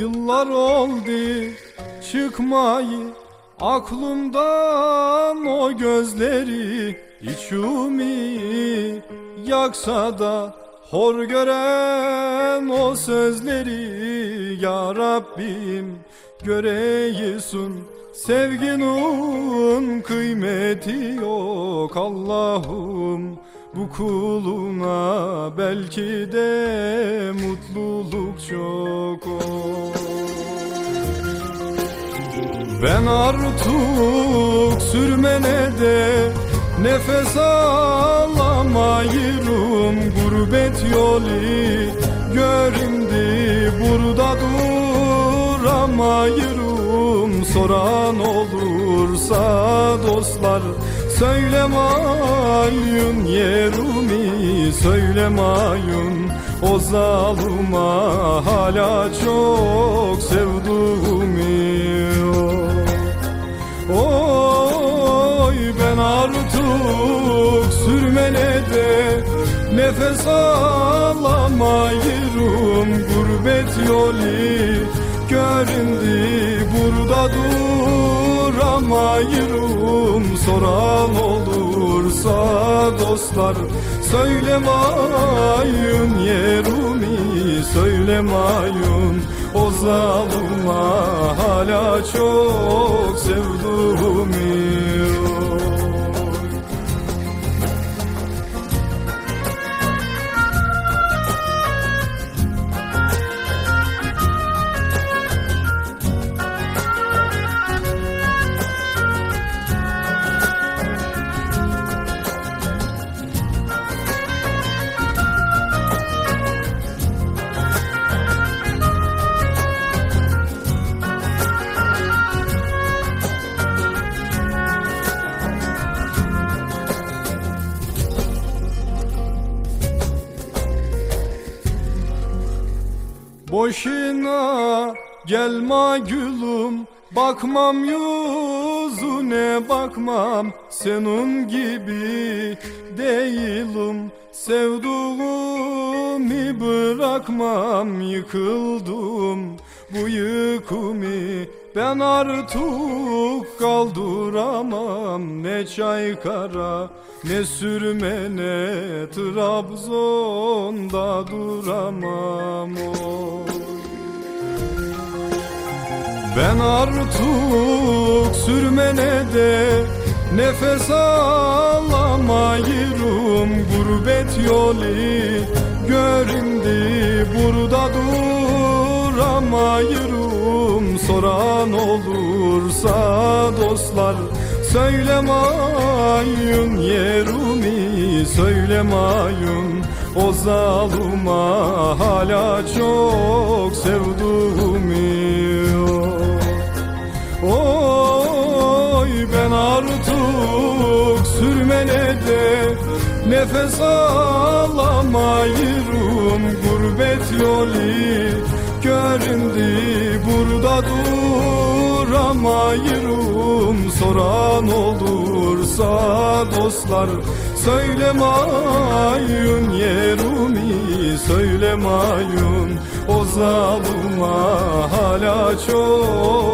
Yıllar oldu çıkmayı aklımdan o gözleri içimi yaksa da hor gören o sözleri ya Rabbim göreyisun sevginin kıymeti yok Allah'ım. Bu kuluna belki de mutluluk çok Ben artık sürmene de nefes alamayırım. Gurbet yolu göründü burada duramayırım. Soran olursa dostlar Söylemayın yerimi söylemayın O zaluma. Hala çok sevduğumi Nefes alamayırım gurbet yolu. Göründü burada duramayırım. Soran olursa dostlar Söylemayın yerimi söylemayın. O zalıma hala çok sevduğumi Boşuna gelme gülüm Bakmam yüzüne bakmam. Senin gibi değilim Sevduğumu bırakmam. Yıkıldım bu yıkımı Ben artık kaldıramam Ne Çaykara ne sürmene Trabzon'da duramam. Oy. Ben artık sürmene de nefes alamayırım. Gurbet yolu göründü burada duramayırım Soran olursa dostlar Söylemayın yerimi söylemayın O zaluma hala çok sevduğumi Oy ben artık sürmene de Nefes alamayırım. Gurbet yolu Göründü duramayırım Soran olursa dostlar. Söylemayın yerimi söylemayın O zalıma hala çok